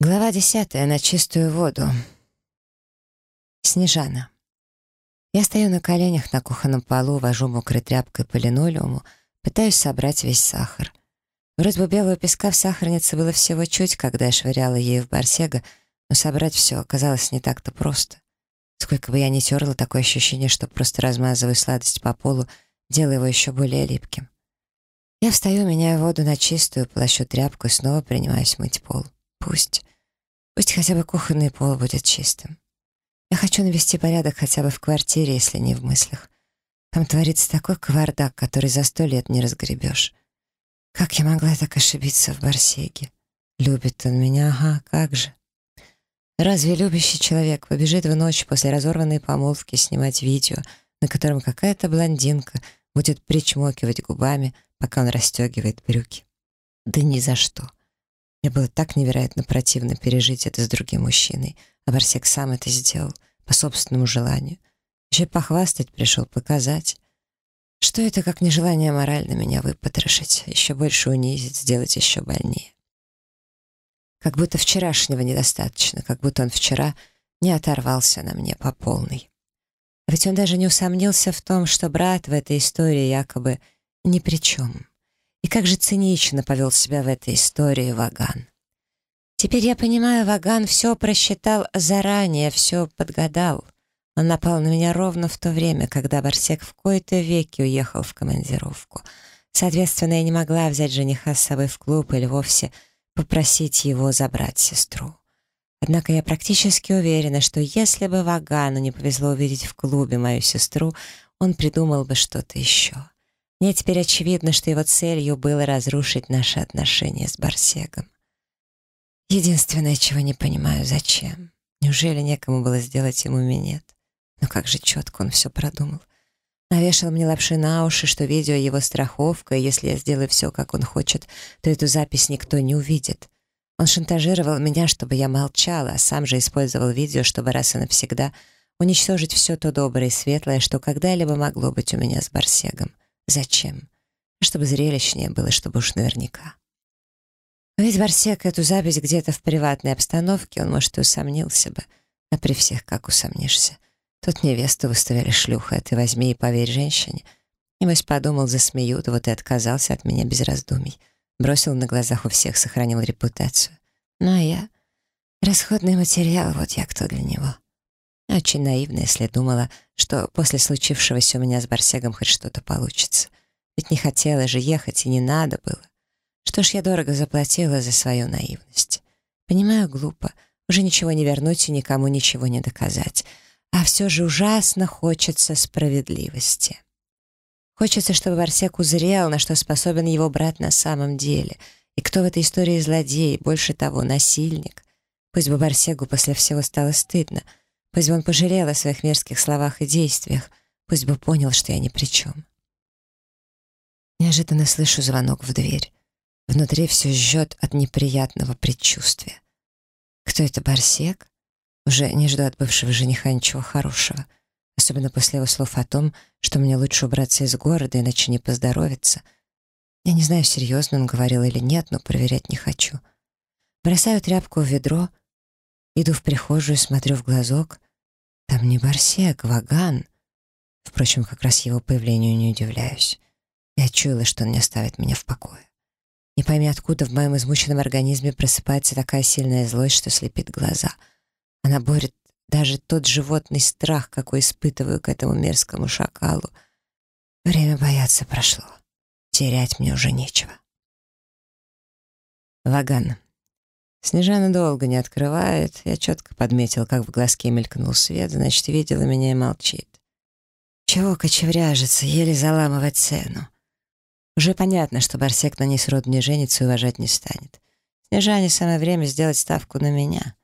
Глава десятая. На чистую воду. Снежана. Я стою на коленях на кухонном полу, вожу мокрой тряпкой по линолеуму, пытаюсь собрать весь сахар. Вроде бы белого песка в сахарнице было всего чуть, когда я швыряла ею в барсега, но собрать все оказалось не так-то просто. Сколько бы я ни терла, такое ощущение, что просто размазываю сладость по полу, делая его еще более липким. Я встаю, меняю воду на чистую, плащу тряпку и снова принимаюсь мыть пол. Пусть. Пусть хотя бы кухонный пол будет чистым. Я хочу навести порядок хотя бы в квартире, если не в мыслях. Там творится такой кавардак, который за сто лет не разгребешь. Как я могла так ошибиться в Барсеге? Любит он меня, ага, как же. Разве любящий человек побежит в ночь после разорванной помолвки снимать видео, на котором какая-то блондинка будет причмокивать губами, пока он расстегивает брюки? Да ни за что. Мне было так невероятно противно пережить это с другим мужчиной, а Барсек сам это сделал, по собственному желанию. Еще похвастать пришел, показать. Что это, как нежелание морально меня выпотрошить, еще больше унизить, сделать еще больнее. Как будто вчерашнего недостаточно, как будто он вчера не оторвался на мне по полной. Ведь он даже не усомнился в том, что брат в этой истории якобы ни при чем. И как же цинично повел себя в этой истории Ваган. Теперь я понимаю, Ваган все просчитал заранее, все подгадал. Он напал на меня ровно в то время, когда Барсек в кои-то веки уехал в командировку. Соответственно, я не могла взять жениха с собой в клуб или вовсе попросить его забрать сестру. Однако я практически уверена, что если бы Вагану не повезло увидеть в клубе мою сестру, он придумал бы что-то еще. Мне теперь очевидно, что его целью было разрушить наши отношения с Барсегом. Единственное, чего не понимаю, зачем? Неужели некому было сделать ему минет? Но как же четко он все продумал. Навешал мне лапши на уши, что видео его страховка, и если я сделаю все, как он хочет, то эту запись никто не увидит. Он шантажировал меня, чтобы я молчала, а сам же использовал видео, чтобы раз и навсегда уничтожить все то доброе и светлое, что когда-либо могло быть у меня с Барсегом. Зачем? Чтобы зрелищнее было, чтобы уж наверняка. Ведь Барсек эту запись где-то в приватной обстановке, он, может, и усомнился бы. А при всех как усомнишься? Тут невесту выставили шлюхой, а ты возьми и поверь женщине. Небось подумал, засмеют, вот и отказался от меня без раздумий. Бросил на глазах у всех, сохранил репутацию. Ну а я... Расходный материал, вот я кто для него. Очень наивно, если думала, что после случившегося у меня с Барсегом хоть что-то получится. Ведь не хотела же ехать, и не надо было. Что ж, я дорого заплатила за свою наивность. Понимаю, глупо. Уже ничего не вернуть и никому ничего не доказать. А все же ужасно хочется справедливости. Хочется, чтобы Барсек узрел, на что способен его брат на самом деле, и кто в этой истории злодей, больше того, насильник. Пусть бы Барсегу после всего стало стыдно — Пусть бы он пожалел о своих мерзких словах и действиях, пусть бы понял, что я ни при чем. Неожиданно слышу звонок в дверь. Внутри все жжет от неприятного предчувствия. Кто это, Барсек? Уже не жду от бывшего жениха ничего хорошего. Особенно после его слов о том, что мне лучше убраться из города, иначе не поздоровится. Я не знаю, серьезно он говорил или нет, но проверять не хочу. Бросаю тряпку в ведро, иду в прихожую, смотрю в глазок. Там не Барсек, Ваган. Впрочем, как раз его появлению не удивляюсь. Я чуяла, что он не оставит меня в покое. Не пойми, откуда в моем измученном организме просыпается такая сильная злость, что слепит глаза. Она борет даже тот животный страх, какой испытываю к этому мерзкому шакалу. Время бояться прошло. Терять мне уже нечего. Ваган. Снежана долго не открывает. Я четко подметил, как в глазке мелькнул свет, значит, видела меня и молчит. Чего кочевряжется, еле заламывать цену. Уже понятно, что Барсек на ней сроду не женится и уважать не станет. Снежане самое время сделать ставку на меня.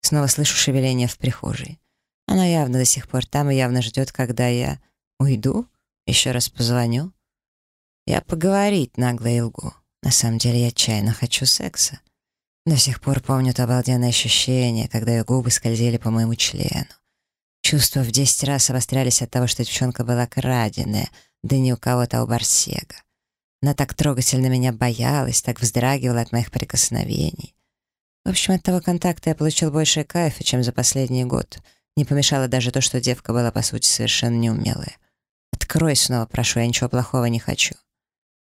Снова слышу шевеление в прихожей. Она явно до сих пор там и явно ждет, когда я уйду, еще раз позвоню. Я поговорить нагло и лгу. На самом деле я отчаянно хочу секса. До сих пор помню то обалденное ощущение, когда ее губы скользили по моему члену. Чувства в десять раз обострялись от того, что девчонка была краденая, да не у кого-то, а у Барсега. Она так трогательно меня боялась, так вздрагивала от моих прикосновений. В общем, от того контакта я получил больше кайфа, чем за последний год. Не помешало даже то, что девка была, по сути, совершенно неумелая. «Открой снова, прошу, я ничего плохого не хочу».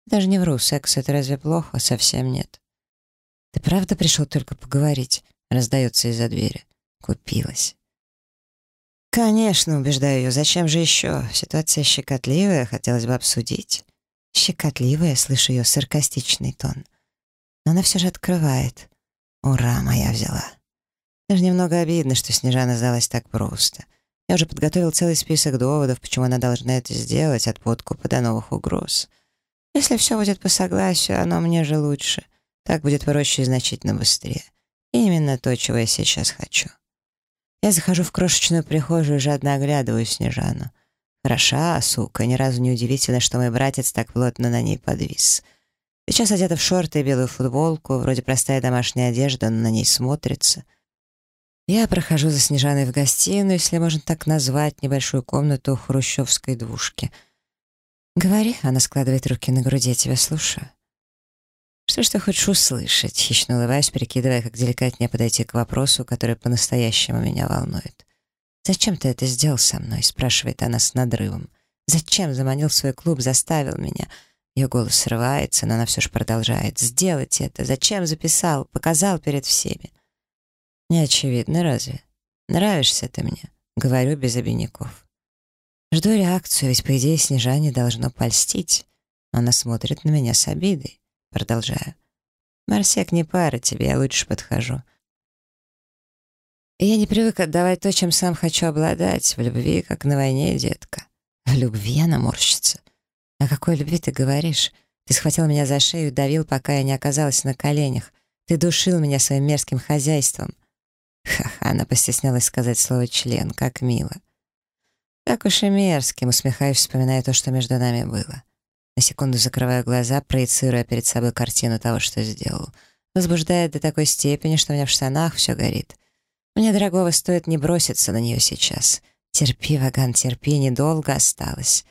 Даже не вру, секс — это разве плохо? Совсем нет. «Ты правда пришел только поговорить?» — раздается из-за двери. Купилась. «Конечно», — убеждаю ее, — «зачем же еще? Ситуация щекотливая, хотелось бы обсудить». «Щекотливая», — слышу ее саркастичный тон. Но она все же открывает. «Ура, моя взяла». Даже немного обидно, что Снежана сдалась так просто. Я уже подготовил целый список доводов, почему она должна это сделать, от подкупа до новых угроз. Если все будет по согласию, оно мне же лучше. Так будет проще и значительно быстрее. И именно то, чего я сейчас хочу. Я захожу в крошечную прихожую и жадно оглядываю Снежану. Хороша, сука, ни разу не удивительно, что мой братец так плотно на ней подвис. Сейчас одета в шорты и белую футболку, вроде простая домашняя одежда, но на ней смотрится. Я прохожу за Снежаной в гостиную, если можно так назвать, небольшую комнату хрущевской двушки. «Говори», — она складывает руки на груди, я тебя слушаю. «Что ж ты хочешь услышать?» — хищно улыбаюсь, перекидывая, как деликатнее подойти к вопросу, который по-настоящему меня волнует. «Зачем ты это сделал со мной?» — спрашивает она с надрывом. «Зачем заманил в свой клуб, заставил меня?» Ее голос срывается, но она все же продолжает. «Сделать это! Зачем записал? Показал перед всеми!» «Не очевидно, разве? Нравишься ты мне?» — говорю без обиняков. Жду реакцию, ведь, по идее, Снежане должно польстить. Она смотрит на меня с обидой. Продолжаю. «Марсек не пара тебе, я лучше подхожу. Я не привык отдавать то, чем сам хочу обладать. В любви, как на войне, детка. В любви она морщится. О какой любви ты говоришь? Ты схватил меня за шею и давил, пока я не оказалась на коленях. Ты душил меня своим мерзким хозяйством. Ха-ха, она постеснялась сказать слово «член», как мило. Так уж и мерзким, усмехаюсь, вспоминая то, что между нами было. На секунду закрываю глаза, проецируя перед собой картину того, что сделал. Возбуждает до такой степени, что у меня в штанах все горит. Мне дорогого стоит не броситься на нее сейчас. Терпи, Ваган, терпи, недолго осталось.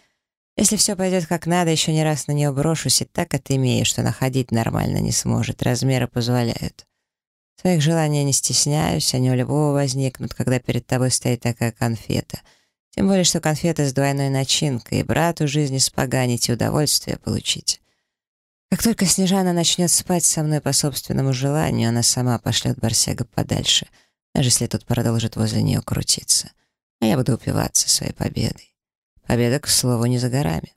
Если все пойдет как надо, еще не раз на нее брошусь и так отымею, что находить нормально не сможет, размеры позволяют. Своих желаний не стесняюсь, они у любого возникнут, когда перед тобой стоит такая конфета. Тем более, что конфета с двойной начинкой, и брату жизни споганить и удовольствие получить. Как только Снежана начнет спать со мной по собственному желанию, она сама пошлет Барсега подальше — даже если тот продолжит возле нее крутиться. А я буду упиваться своей победой. Победа, к слову, не за горами.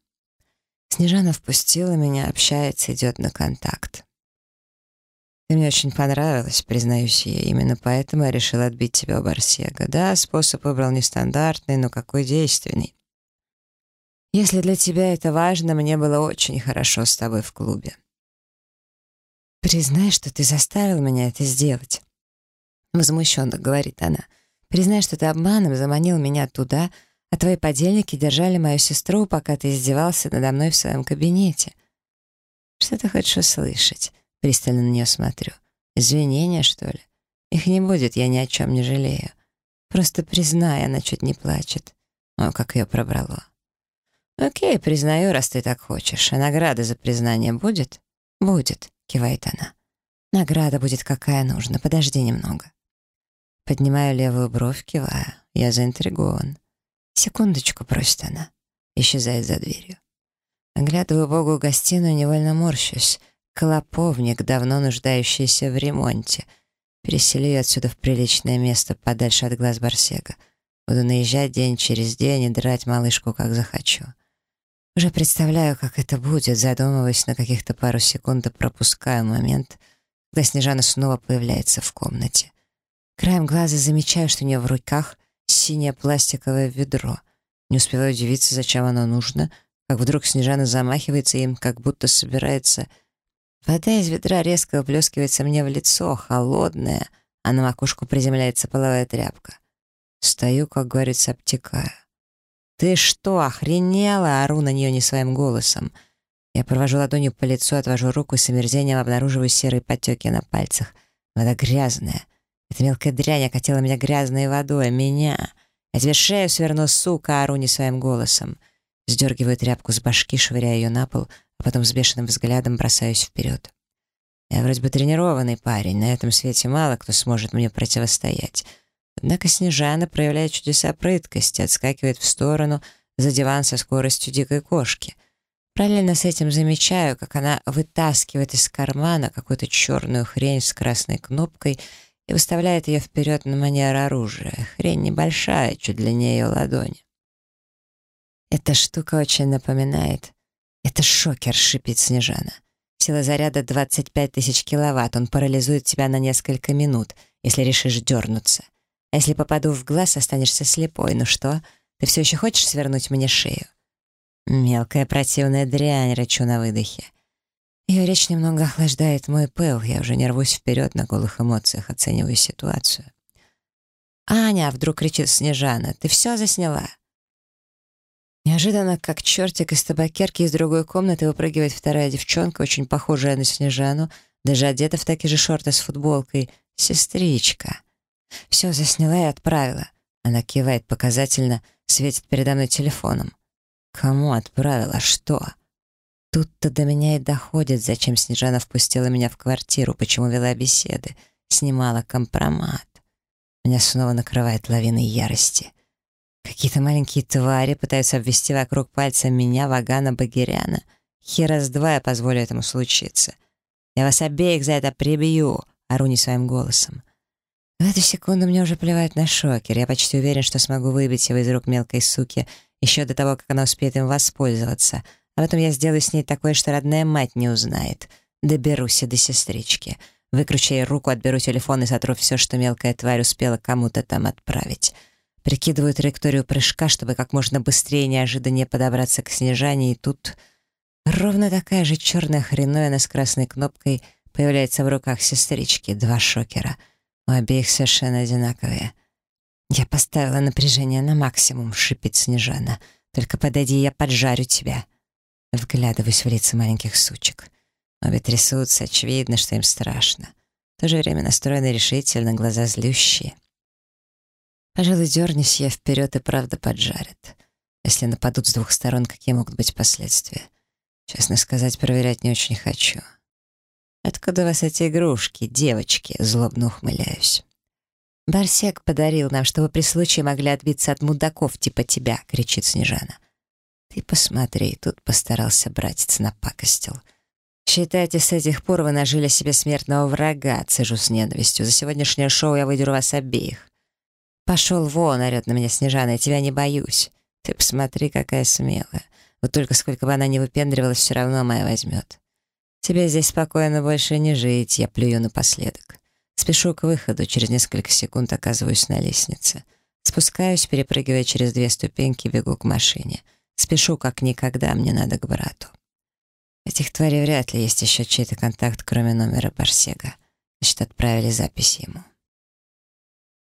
Снежана впустила меня, общается, идет на контакт. Ты мне очень понравилась, признаюсь ей. Именно поэтому я решил отбить тебя у Барсега. Да, способ выбрал нестандартный, но какой действенный. Если для тебя это важно, мне было очень хорошо с тобой в клубе. Признай, что ты заставил меня это сделать. Возмущенно говорит она. «Признай, что ты обманом заманил меня туда, а твои подельники держали мою сестру, пока ты издевался надо мной в своем кабинете». «Что ты хочешь услышать?» Пристально на нее смотрю. «Извинения, что ли? Их не будет, я ни о чем не жалею. Просто признай, она чуть не плачет. О, как ее пробрало». «Окей, признаю, раз ты так хочешь. А награда за признание будет?» «Будет», — кивает она. «Награда будет какая нужна, подожди немного». Поднимаю левую бровь, кивая. Я заинтригован. «Секундочку», — просит она. Исчезает за дверью. Оглядываю Богу гостиную, невольно морщусь. Колоповник, давно нуждающийся в ремонте. Пересели ее отсюда в приличное место, подальше от глаз Барсега. Буду наезжать день через день и драть малышку, как захочу. Уже представляю, как это будет, задумываясь на каких-то пару секунд и пропускаю момент, когда Снежана снова появляется в комнате. Краем глаза замечаю, что у нее в руках синее пластиковое ведро. Не успеваю удивиться, зачем оно нужно, как вдруг Снежана замахивается им, как будто собирается... Вода из ведра резко выплескивается мне в лицо, холодная, а на макушку приземляется половая тряпка. Стою, как говорится, обтекаю. «Ты что, охренела?» — ору на нее не своим голосом. Я провожу ладонью по лицу, отвожу руку и с омерзением обнаруживаю серые потеки на пальцах. Вода грязная. Эта мелкая дрянь окатила меня грязной водой, меня. Я тебе шею сверну, сука, ору не своим голосом. Сдергиваю тряпку с башки, швыряя ее на пол, а потом с бешеным взглядом бросаюсь вперед. Я вроде бы тренированный парень, на этом свете мало кто сможет мне противостоять. Однако Снежана проявляет чудеса прыткости, отскакивает в сторону за диван со скоростью дикой кошки. Параллельно с этим замечаю, как она вытаскивает из кармана какую-то черную хрень с красной кнопкой и выставляет ее вперед на манер оружия. Хрень небольшая, чуть длиннее ее ладони. Эта штука очень напоминает. Это шокер, шипит Снежана. Сила заряда 25 тысяч киловатт. Он парализует тебя на несколько минут, если решишь дернуться. А если попаду в глаз, останешься слепой. Ну что, ты все еще хочешь свернуть мне шею? Мелкая противная дрянь, рычу на выдохе. Ее речь немного охлаждает мой пыл. Я уже не рвусь вперед на голых эмоциях, оцениваю ситуацию. «Аня!» — вдруг кричит Снежана. «Ты все засняла?» Неожиданно, как чертик из табакерки из другой комнаты выпрыгивает вторая девчонка, очень похожая на Снежану, даже одета в такие же шорты с футболкой. Сестричка. Все засняла и отправила. Она кивает показательно, светит передо мной телефоном. Кому отправила? Что? Тут-то до меня и доходит, зачем Снежана впустила меня в квартиру, почему вела беседы, снимала компромат. Меня снова накрывает лавиной ярости. Какие-то маленькие твари пытаются обвести вокруг пальца меня, Вагана, Багиряна. Хера с два я позволю этому случиться. Я вас обеих за это прибью, ору не своим голосом. В эту секунду мне уже плевать на шокер. Я почти уверен, что смогу выбить его из рук мелкой суки еще до того, как она успеет им воспользоваться. А потом я сделаю с ней такое, что родная мать не узнает. Доберусь и до сестрички. Выкручу ей руку, отберу телефон и сотру все, что мелкая тварь успела кому-то там отправить. Прикидываю траекторию прыжка, чтобы как можно быстрее и неожиданнее подобраться к Снежане, и тут ровно такая же черная хреновина с красной кнопкой появляется в руках сестрички. Два шокера. У обеих совершенно одинаковые. «Я поставила напряжение на максимум», — шипит Снежана. «Только подойди, я поджарю тебя». Вглядываюсь в лица маленьких сучек. Обе трясутся, очевидно, что им страшно. В то же время настроены решительно, глаза злющие. Пожалуй, дернись я вперед и правда поджарят. Если нападут с двух сторон, какие могут быть последствия? Честно сказать, проверять не очень хочу. Откуда у вас эти игрушки, девочки? Злобно ухмыляюсь. «Барсек подарил нам, чтобы при случае могли отбиться от мудаков типа тебя», — кричит Снежана. «Ты посмотри, тут постарался братец напакостил. Считайте, с этих пор вы нажили себе смертного врага», — цежу с ненавистью. «За сегодняшнее шоу я выдеру вас обеих». «Пошел вон», — орет на меня Снежана, — «я тебя не боюсь. Ты посмотри, какая смелая. Вот только сколько бы она ни выпендривалась, все равно моя возьмет. Тебе здесь спокойно больше не жить, я плюю напоследок». Спешу к выходу, через несколько секунд оказываюсь на лестнице. Спускаюсь, перепрыгивая через две ступеньки, бегу к машине. Спешу как никогда, мне надо к брату. Этих тварей вряд ли есть еще чей-то контакт, кроме номера Барсега. Значит, отправили запись ему.